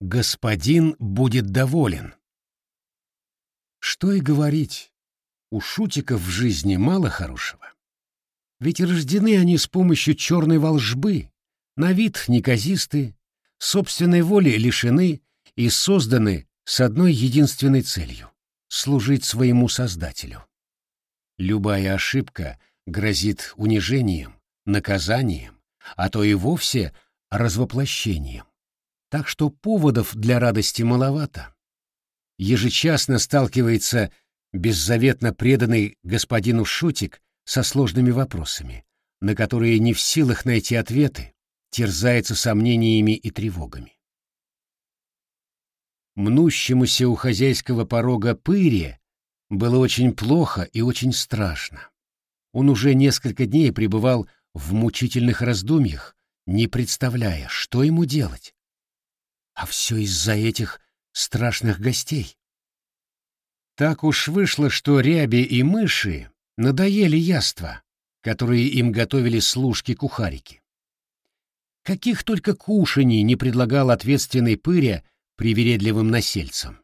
Господин будет доволен. Что и говорить, у шутиков в жизни мало хорошего. Ведь рождены они с помощью черной волжбы, на вид неказисты, собственной воли лишены и созданы с одной единственной целью — служить своему Создателю. Любая ошибка грозит унижением, наказанием, а то и вовсе развоплощением. Так что поводов для радости маловато. Ежечасно сталкивается беззаветно преданный господину Шутик со сложными вопросами, на которые не в силах найти ответы, терзается сомнениями и тревогами. Мнущемуся у хозяйского порога пыре было очень плохо и очень страшно. Он уже несколько дней пребывал в мучительных раздумьях, не представляя, что ему делать. А все из-за этих страшных гостей. Так уж вышло, что ряби и мыши надоели яства, которые им готовили служки-кухарики. Каких только кушаний не предлагал ответственный пыря привередливым насельцам.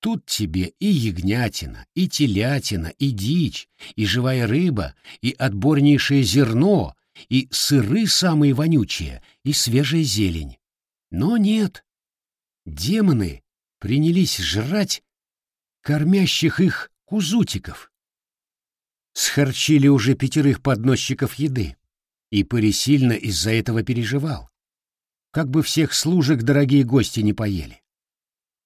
Тут тебе и ягнятина, и телятина, и дичь, и живая рыба, и отборнейшее зерно, и сыры самые вонючие, и свежая зелень. Но нет. Демоны принялись жрать кормящих их кузутиков. Схорчили уже пятерых подносчиков еды, и Пыри сильно из-за этого переживал. Как бы всех служек дорогие гости не поели.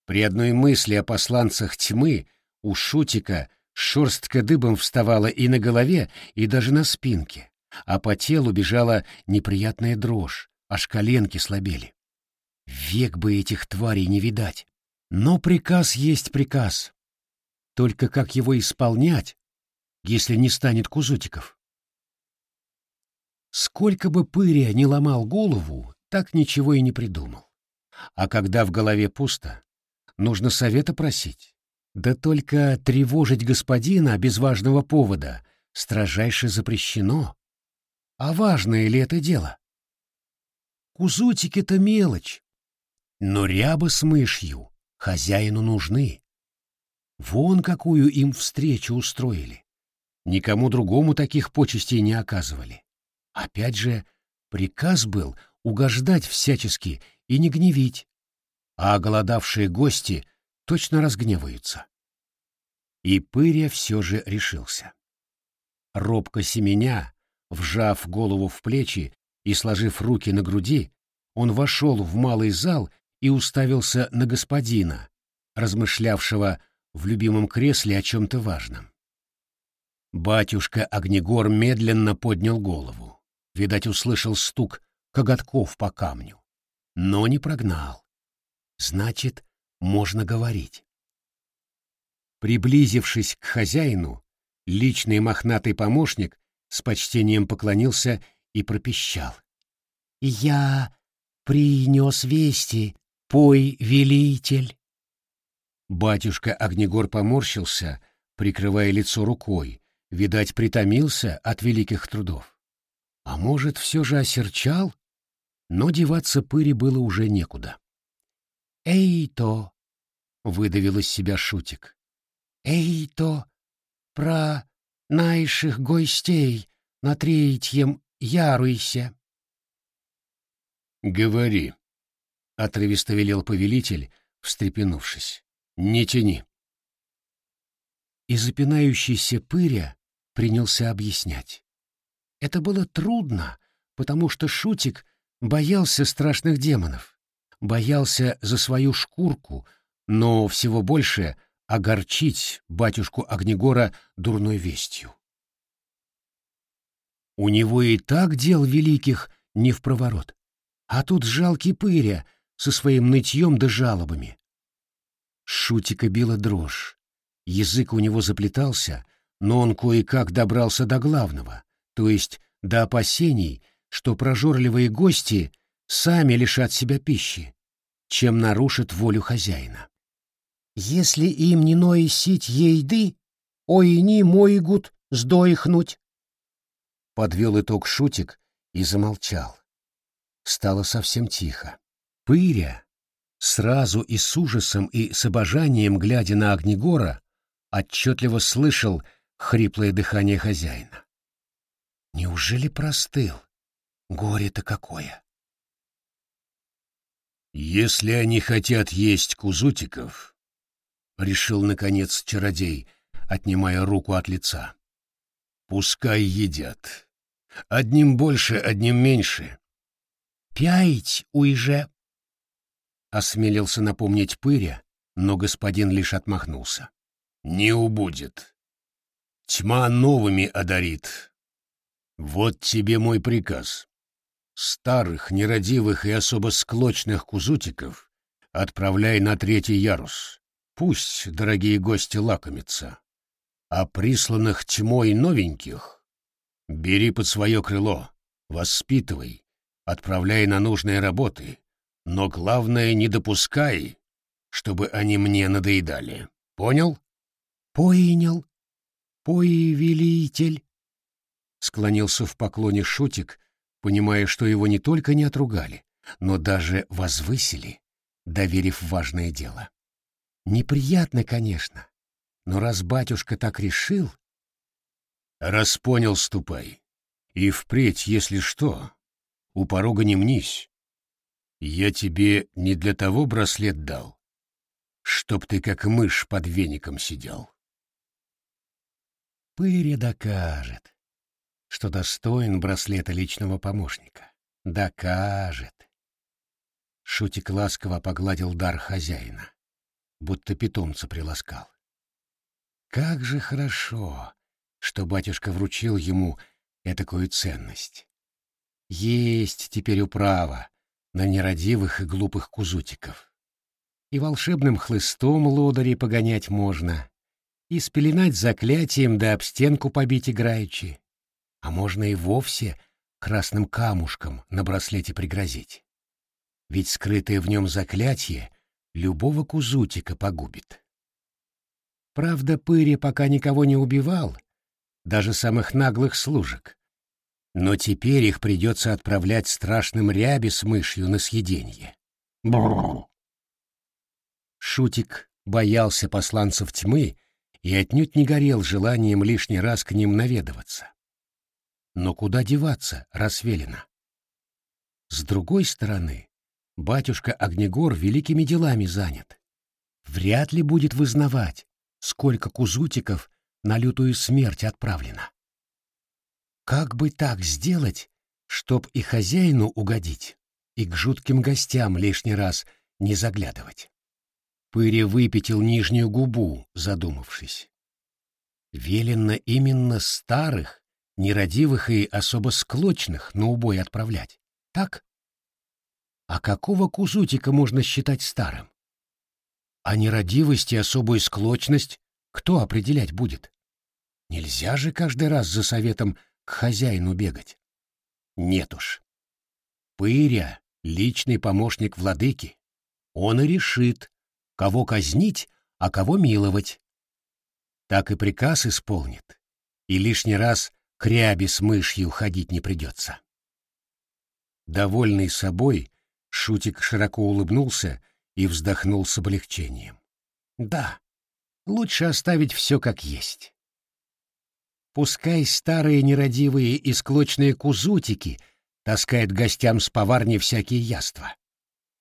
При одной мысли о посланцах тьмы у Шутика шерстка дыбом вставала и на голове, и даже на спинке, а по телу бежала неприятная дрожь, аж коленки слабели. Век бы этих тварей не видать. Но приказ есть приказ. Только как его исполнять, если не станет кузутиков? Сколько бы пыря не ломал голову, так ничего и не придумал. А когда в голове пусто, нужно совета просить. Да только тревожить господина без важного повода строжайше запрещено. А важное ли это дело? Кузутики-то мелочь, но ряба с мышью хозяину нужны. Вон какую им встречу устроили. Никому другому таких почестей не оказывали. Опять же, приказ был угождать всячески и не гневить, а голодавшие гости точно разгневаются. И Пыря все же решился. Робко семеня, вжав голову в плечи и сложив руки на груди, он вошел в малый зал и уставился на господина, размышлявшего в любимом кресле о чем-то важном. Батюшка Огнегор медленно поднял голову. Видать, услышал стук коготков по камню. Но не прогнал. Значит, можно говорить. Приблизившись к хозяину, личный мохнатый помощник с почтением поклонился и пропищал. «Я принес вести Пой, велитель!» Батюшка Огнегор поморщился, прикрывая лицо рукой, видать, притомился от великих трудов. А может, все же осерчал? Но деваться пыри было уже некуда. «Эй-то!» — выдавил из себя шутик. «Эй-то! Про наших гостей на третьем яруйся!» «Говори!» — отрывисто велел повелитель, встрепенувшись. «Не тяни». И запинающийся пыря принялся объяснять. Это было трудно, потому что Шутик боялся страшных демонов, боялся за свою шкурку, но всего больше огорчить батюшку Огнегора дурной вестью. У него и так дел великих не в проворот, а тут жалкий пыря — со своим нытьем да жалобами. Шутика била дрожь. Язык у него заплетался, но он кое-как добрался до главного, то есть до опасений, что прожорливые гости сами лишат себя пищи, чем нарушат волю хозяина. «Если им не ноисить ейды, ой не могут сдоихнуть», — подвел итог Шутик и замолчал. Стало совсем тихо. Пыря, сразу и с ужасом, и с обожанием, глядя на Огнегора, отчетливо слышал хриплое дыхание хозяина. Неужели простыл? Горе-то какое! Если они хотят есть кузутиков, — решил, наконец, чародей, отнимая руку от лица, — пускай едят. Одним больше, одним меньше. Пять уйже, — осмелился напомнить Пыря, но господин лишь отмахнулся. Не убудет. Тьма новыми одарит. Вот тебе мой приказ. Старых, нерадивых и особо склочных кузутиков отправляй на третий ярус. Пусть дорогие гости лакомятся. А присланных тьмой новеньких бери под свое крыло, воспитывай, отправляй на нужные работы, но главное не допускай, чтобы они мне надоедали. Понял? Понял. Повелитель. Склонился в поклоне Шутик, понимая, что его не только не отругали, но даже возвысили, доверив важное дело. Неприятно, конечно, но раз батюшка так решил... Раз понял, ступай. И впредь, если что, у порога не мнись. Я тебе не для того браслет дал, чтоб ты как мышь под веником сидел. Пыря докажет, что достоин браслета личного помощника. Докажет. Шутик ласково погладил дар хозяина, будто питомца приласкал. Как же хорошо, что батюшка вручил ему этакую ценность. Есть теперь управа на нерадивых и глупых кузутиков. И волшебным хлыстом лодырей погонять можно, и спеленать заклятием да об стенку побить играючи, а можно и вовсе красным камушком на браслете пригрозить. Ведь скрытое в нем заклятие любого кузутика погубит. Правда, Пыри пока никого не убивал, даже самых наглых служек, но теперь их придется отправлять страшным ряби с мышью на съеденье. Бррр. Шутик боялся посланцев тьмы и отнюдь не горел желанием лишний раз к ним наведываться. Но куда деваться, раз? С другой стороны, батюшка Огнегор великими делами занят. Вряд ли будет вызнавать, сколько кузутиков на лютую смерть отправлено. Как бы так сделать, чтоб и хозяину угодить, и к жутким гостям лишний раз не заглядывать? Пыря выпятил нижнюю губу, задумавшись. Велено именно старых, нерадивых и особо склочных на убой отправлять, так? А какого кузутика можно считать старым? А нерадивость и особую склочность кто определять будет? Нельзя же каждый раз за советом к хозяину бегать. Нет уж. Пыря — личный помощник владыки. Он и решит, кого казнить, а кого миловать. Так и приказ исполнит, и лишний раз к рябе с мышью ходить не придется. Довольный собой, Шутик широко улыбнулся и вздохнул с облегчением. Да, лучше оставить все как есть. Пускай старые нерадивые и склочные кузутики таскают гостям с поварни всякие яства.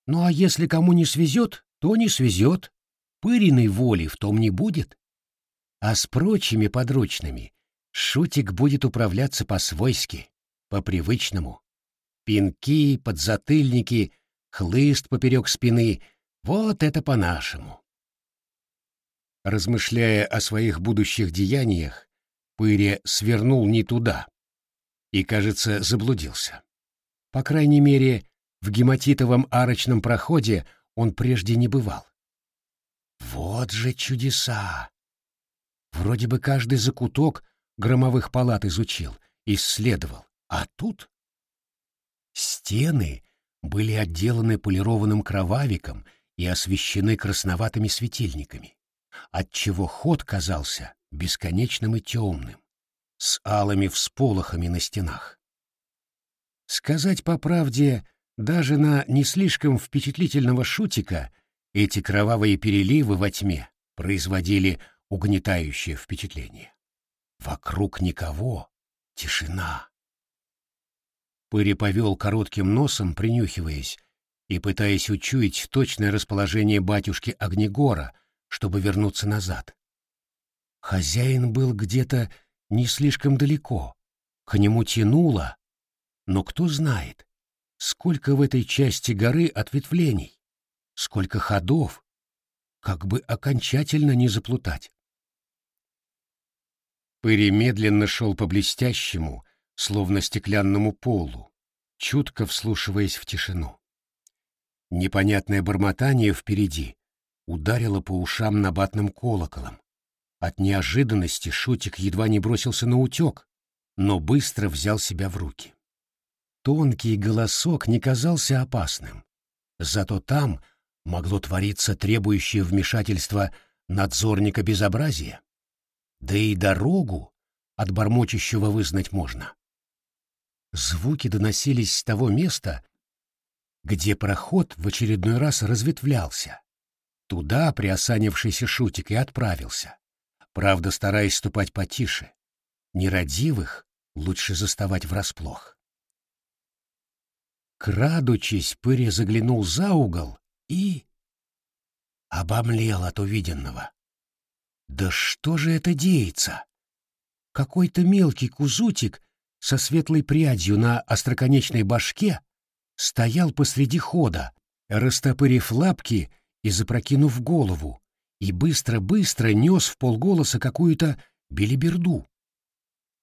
Ну а если кому не свезет, то не свезет. Пыриной воли в том не будет. А с прочими подручными Шутик будет управляться по-свойски, по-привычному. Пинки, подзатыльники, хлыст поперек спины — вот это по-нашему. Размышляя о своих будущих деяниях, Пыре свернул не туда и, кажется, заблудился. По крайней мере, в гематитовом арочном проходе он прежде не бывал. Вот же чудеса! Вроде бы каждый закуток громовых палат изучил, исследовал. А тут... Стены были отделаны полированным кровавиком и освещены красноватыми светильниками, отчего ход казался бесконечным и темным, с алыми всполохами на стенах. Сказать по правде, даже на не слишком впечатлительного шутика эти кровавые переливы во тьме производили угнетающее впечатление. Вокруг никого, тишина. Пыри повел коротким носом, принюхиваясь, и пытаясь учуять точное расположение батюшки Огнегора, чтобы вернуться назад. Хозяин был где-то не слишком далеко, к нему тянуло, но кто знает, сколько в этой части горы ответвлений, сколько ходов, как бы окончательно не заплутать. Пыри медленно шел по блестящему, словно стеклянному полу, чутко вслушиваясь в тишину. Непонятное бормотание впереди ударило по ушам набатным колоколом. От неожиданности Шутик едва не бросился на утек, но быстро взял себя в руки. Тонкий голосок не казался опасным, зато там могло твориться требующее вмешательства надзорника безобразия. Да и дорогу от бормочущего вызнать можно. Звуки доносились с того места, где проход в очередной раз разветвлялся. Туда приосанившийся шутик и отправился, правда, стараясь ступать потише. Нерадивых лучше заставать врасплох. Крадучись, Пыря заглянул за угол и... обомлел от увиденного. Да что же это деется? Какой-то мелкий кузутик со светлой прядью на остроконечной башке стоял посреди хода, растопырив лапки и запрокинув голову, и быстро-быстро нес в полголоса какую-то белиберду.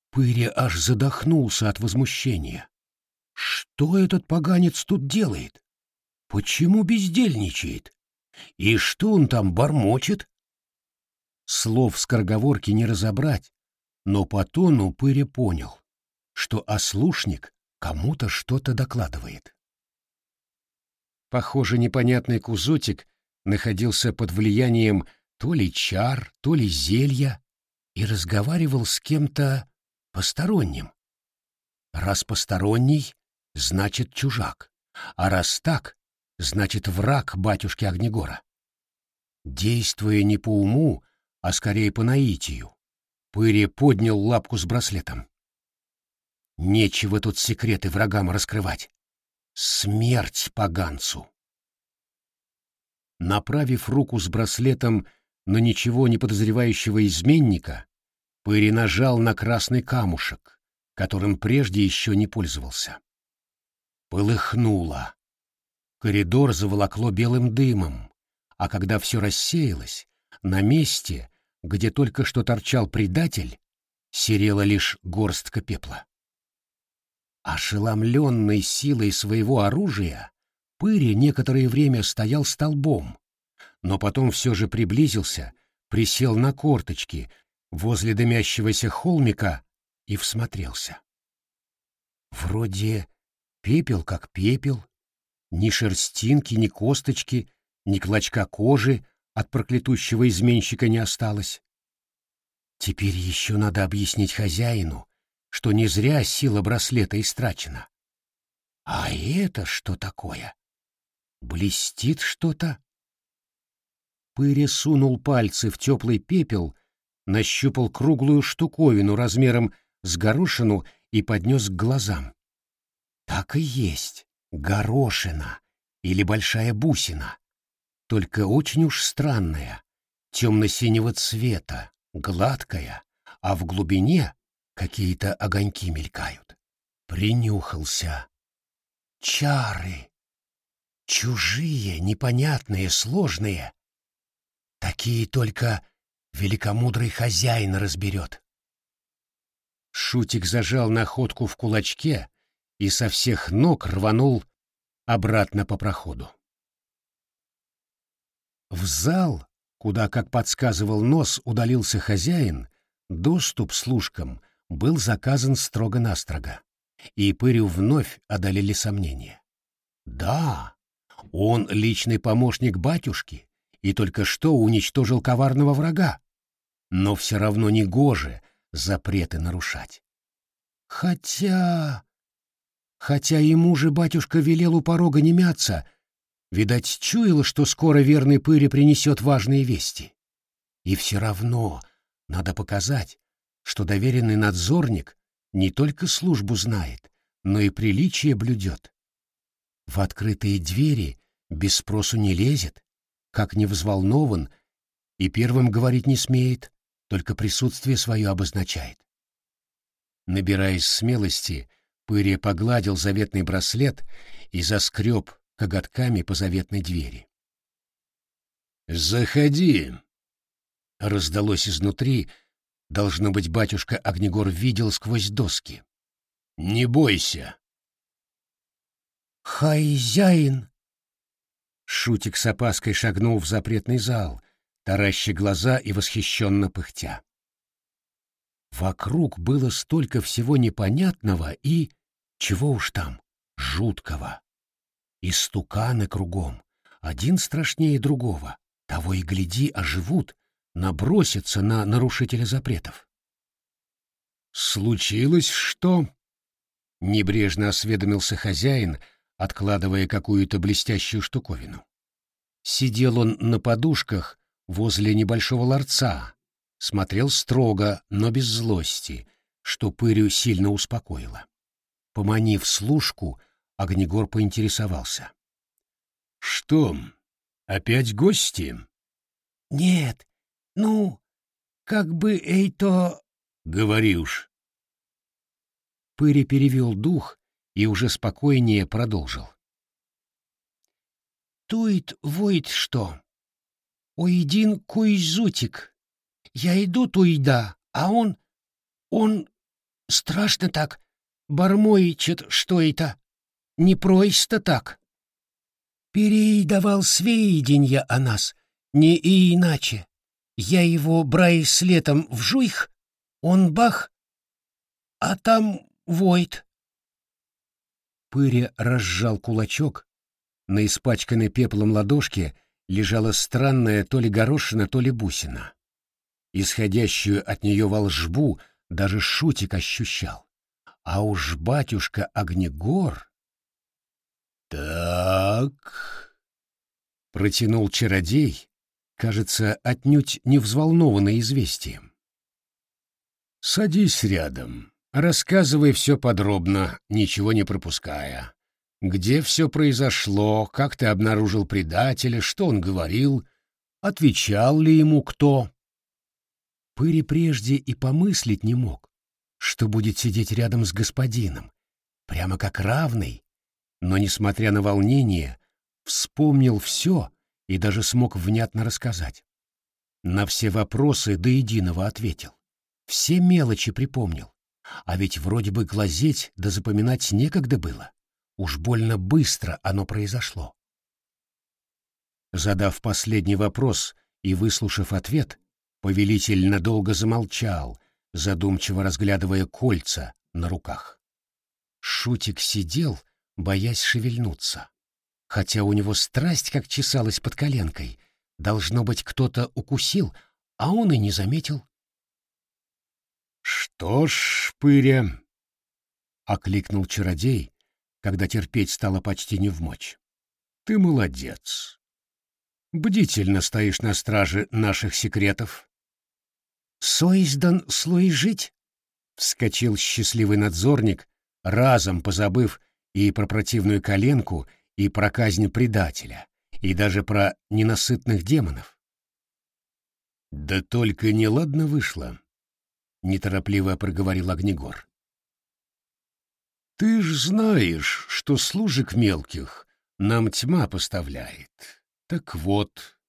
Пыря аж задохнулся от возмущения. Что этот поганец тут делает? Почему бездельничает? И что он там бормочет? Слов скороговорки не разобрать, но по тону Пыря понял что ослушник кому-то что-то докладывает. Похоже, непонятный кузотик находился под влиянием то ли чар, то ли зелья и разговаривал с кем-то посторонним. Раз посторонний, значит чужак, а раз так, значит враг батюшки Огнегора. Действуя не по уму, а скорее по наитию, Пыри поднял лапку с браслетом. Нечего тут секреты врагам раскрывать. Смерть поганцу! Направив руку с браслетом на ничего не подозревающего изменника, Пыри нажал на красный камушек, которым прежде еще не пользовался. Полыхнуло. Коридор заволокло белым дымом, а когда все рассеялось, на месте, где только что торчал предатель, серела лишь горстка пепла. Ошеломленный силой своего оружия, Пыри некоторое время стоял столбом, но потом все же приблизился, присел на корточки возле дымящегося холмика и всмотрелся. Вроде пепел как пепел, ни шерстинки, ни косточки, ни клочка кожи от проклятущего изменщика не осталось. Теперь еще надо объяснить хозяину, что не зря сила браслета истрачена. А это что такое? Блестит что-то? Пыри сунул пальцы в теплый пепел, нащупал круглую штуковину размером с горошину и поднес к глазам. Так и есть, горошина или большая бусина, только очень уж странная, темно-синего цвета, гладкая, а в глубине Какие-то огоньки мелькают. Принюхался. Чары. Чужие, непонятные, сложные. Такие только великомудрый хозяин разберет. Шутик зажал находку в кулачке и со всех ног рванул обратно по проходу. В зал, куда, как подсказывал нос, удалился хозяин, доступ служкам был заказан строго-настрого, и Пырю вновь одолели сомнения. Да, он личный помощник батюшки и только что уничтожил коварного врага, но все равно не гоже запреты нарушать. Хотя... Хотя ему же батюшка велел у порога не мяться, видать, чуял, что скоро верный Пыре принесет важные вести. И все равно надо показать, что доверенный надзорник не только службу знает, но и приличие блюдет. В открытые двери без спросу не лезет, как не взволнован, и первым говорить не смеет, только присутствие свое обозначает. Набираясь смелости, Пырия погладил заветный браслет и заскреб коготками по заветной двери. «Заходи!» — раздалось изнутри. Должно быть, батюшка Огнегор видел сквозь доски. «Не бойся!» «Хозяин!» Шутик с опаской шагнул в запретный зал, тараща глаза и восхищенно пыхтя. Вокруг было столько всего непонятного и, чего уж там, жуткого. И стуканы кругом, один страшнее другого, того и гляди, оживут, набросятся на нарушителя запретов. «Случилось что?» — небрежно осведомился хозяин, откладывая какую-то блестящую штуковину. Сидел он на подушках возле небольшого ларца, смотрел строго, но без злости, что Пырю сильно успокоило. Поманив служку, Огнегор поинтересовался. — Что, опять гости? — Нет, ну, как бы эй-то... — Говори уж. Пыри перевел дух и уже спокойнее продолжил. — Тует воет что? Уйдин куйзутик. Я иду туйда, а он... Он... Страшно так. Бормоичет, что это. Не пройсто так. Передавал сведения о нас, не и иначе. Я его брай с летом в жуйх, он бах, а там воет. Пыря разжал кулачок, на испачканной пеплом ладошке лежала странная то ли горошина, то ли бусина. Исходящую от нее волжбу даже Шутик ощущал. А уж батюшка Огнегор... «Так...» — протянул чародей, кажется, отнюдь не взволнованный известием. «Садись рядом, рассказывай все подробно, ничего не пропуская. Где все произошло, как ты обнаружил предателя, что он говорил, отвечал ли ему кто?» Пыри прежде и помыслить не мог, что будет сидеть рядом с господином, прямо как равный, но, несмотря на волнение, вспомнил все и даже смог внятно рассказать. На все вопросы до единого ответил. Все мелочи припомнил. А ведь вроде бы глазеть да запоминать некогда было. Уж больно быстро оно произошло. Задав последний вопрос и выслушав ответ, повелитель надолго замолчал, задумчиво разглядывая кольца на руках. Шутик сидел, боясь шевельнуться. Хотя у него страсть как чесалась под коленкой. Должно быть, кто-то укусил, а он и не заметил. «Что ж, пыря!» — окликнул чародей, когда терпеть стало почти не в мочь. «Ты молодец. Бдительно стоишь на страже наших секретов». «Соиздан служить?» — вскочил счастливый надзорник, разом позабыв и про противную коленку, и про казнь предателя, и даже про ненасытных демонов. «Да только неладно вышло», — неторопливо проговорил Огнегор. «Ты ж знаешь, что служек мелких нам тьма поставляет. Так вот,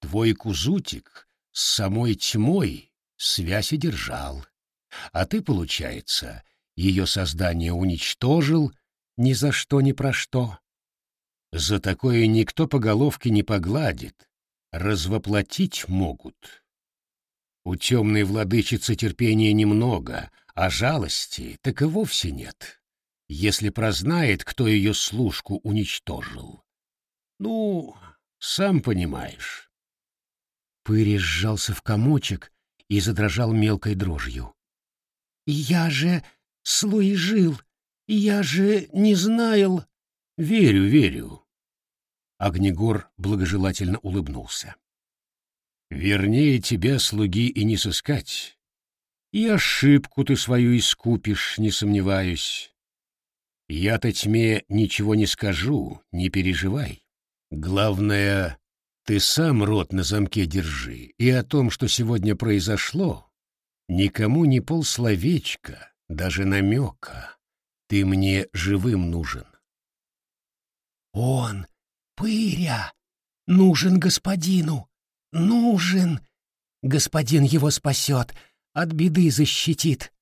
твой кузутик с самой тьмой связь держал, а ты, получается, ее создание уничтожил ни за что ни про что. За такое никто по головке не погладит, развоплотить могут. У темной владычицы терпения немного, а жалости так и вовсе нет, если прознает, кто ее служку уничтожил. Ну, сам понимаешь. Пыри сжался в комочек и задрожал мелкой дрожью. «Я же служил, я же не знал...» «Верю, верю». Огнегор благожелательно улыбнулся. «Вернее, тебя, слуги, и не сыскать. И ошибку ты свою искупишь, не сомневаюсь. Я-то тьме ничего не скажу, не переживай. Главное, ты сам рот на замке держи, и о том, что сегодня произошло, никому не полсловечка, даже намека. Ты мне живым нужен. Он, пыря, нужен господину, нужен. Господин его спасет, от беды защитит.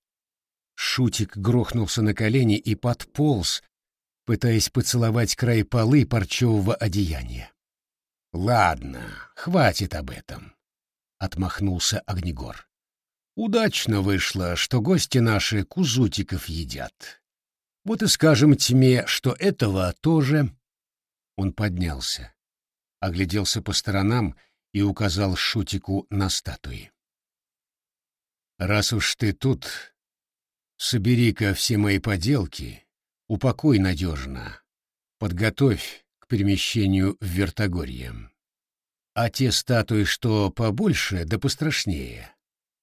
Шутик грохнулся на колени и подполз, пытаясь поцеловать край полы парчевого одеяния. — Ладно, хватит об этом, — отмахнулся Огнегор. — Удачно вышло, что гости наши кузутиков едят. Вот и скажем тьме, что этого тоже... Он поднялся, огляделся по сторонам и указал Шутику на статуи. «Раз уж ты тут, собери-ка все мои поделки, упакуй надежно, подготовь перемещению в Вертогорье. А те статуи, что побольше да пострашнее,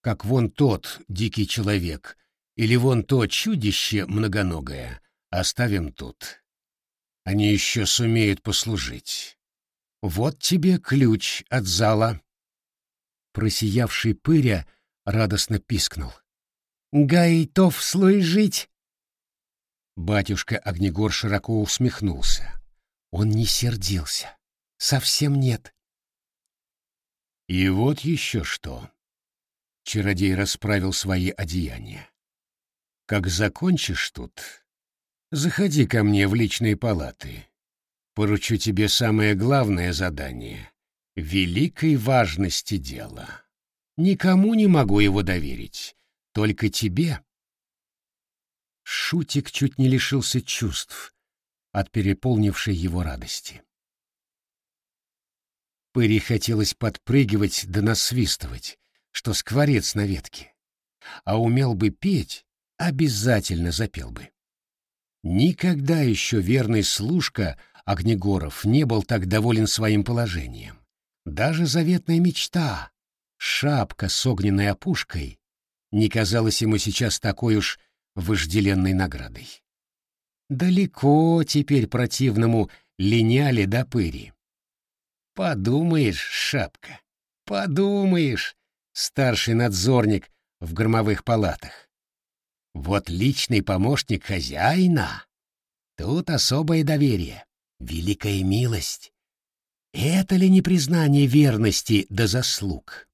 как вон тот дикий человек или вон то чудище многоногое, оставим тут. Они еще сумеют послужить. Вот тебе ключ от зала. Просиявший пыря радостно пискнул. «Гаитов служить!» Батюшка Огнегор широко усмехнулся. Он не сердился. Совсем нет. И вот еще что. Чародей расправил свои одеяния. Как закончишь тут, заходи ко мне в личные палаты. Поручу тебе самое главное задание — великой важности дела. Никому не могу его доверить, только тебе. Шутик чуть не лишился чувств от переполнившей его радости. Пыри хотелось подпрыгивать да насвистывать, что скворец на ветке. А умел бы петь, обязательно запел бы. Никогда еще верный служка Огнегоров не был так доволен своим положением. Даже заветная мечта, шапка с огненной опушкой, не казалась ему сейчас такой уж вожделенной наградой. Далеко теперь противному линяли до пыри. Подумаешь, шапка, подумаешь, старший надзорник в громовых палатах. Вот личный помощник хозяина. Тут особое доверие. Великая милость. Это ли не признание верности до заслуг?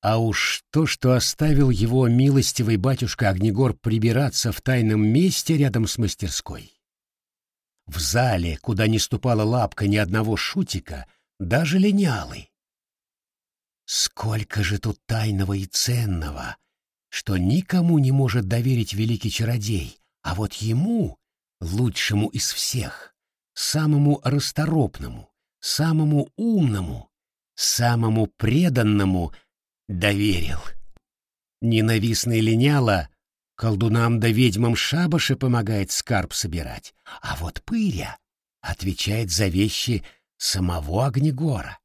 А уж то, что оставил его милостивый батюшка Огнегор прибираться в тайном месте рядом с мастерской. В зале, куда не ступала лапка ни одного шутика, даже линялый. Сколько же тут тайного и ценного, что никому не может доверить великий чародей, а вот ему, лучшему из всех, самому расторопному, самому умному, самому преданному доверил. Ненавистный линяла колдунам да ведьмам шабаши помогает скарб собирать, а вот пыря отвечает за вещи самого Огнегора.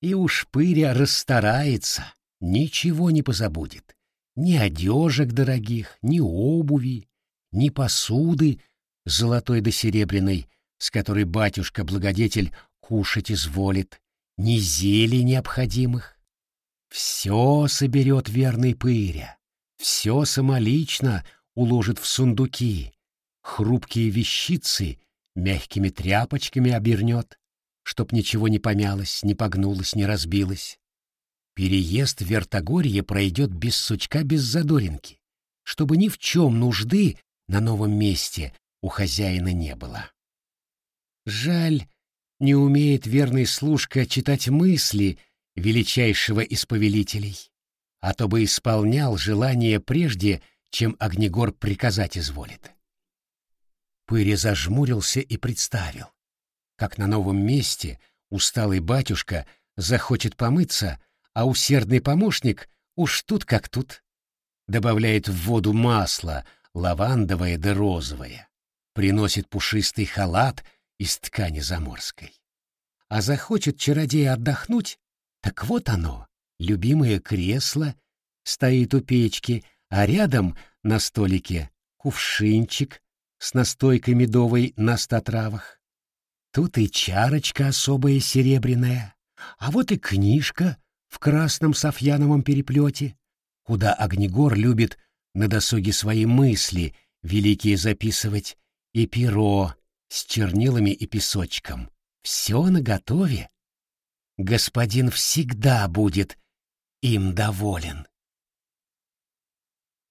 И уж пыря расстарается, ничего не позабудет. Ни одежек дорогих, ни обуви, ни посуды золотой да серебряной, с которой батюшка-благодетель кушать изволит, ни зелий необходимых. Все соберет верный пыря, все самолично уложит в сундуки, хрупкие вещицы мягкими тряпочками обернет, чтоб ничего не помялось, не погнулось, не разбилось. Переезд в Вертогорье пройдет без сучка, без задоринки, чтобы ни в чем нужды на новом месте у хозяина не было. Жаль, не умеет верный служка читать мысли величайшего из повелителей, а то бы исполнял желание прежде, чем Огнегор приказать изволит. Пыри зажмурился и представил, как на новом месте усталый батюшка захочет помыться, а усердный помощник уж тут как тут. Добавляет в воду масло, лавандовое да розовое, приносит пушистый халат из ткани заморской. А захочет чародей отдохнуть, так вот оно, любимое кресло, стоит у печки, а рядом на столике кувшинчик с настойкой медовой на ста травах. Тут и чарочка особая серебряная, а вот и книжка в красном софьяновом переплете, куда Огнегор любит на досуге свои мысли великие записывать, и перо с чернилами и песочком. Все наготове. Господин всегда будет им доволен.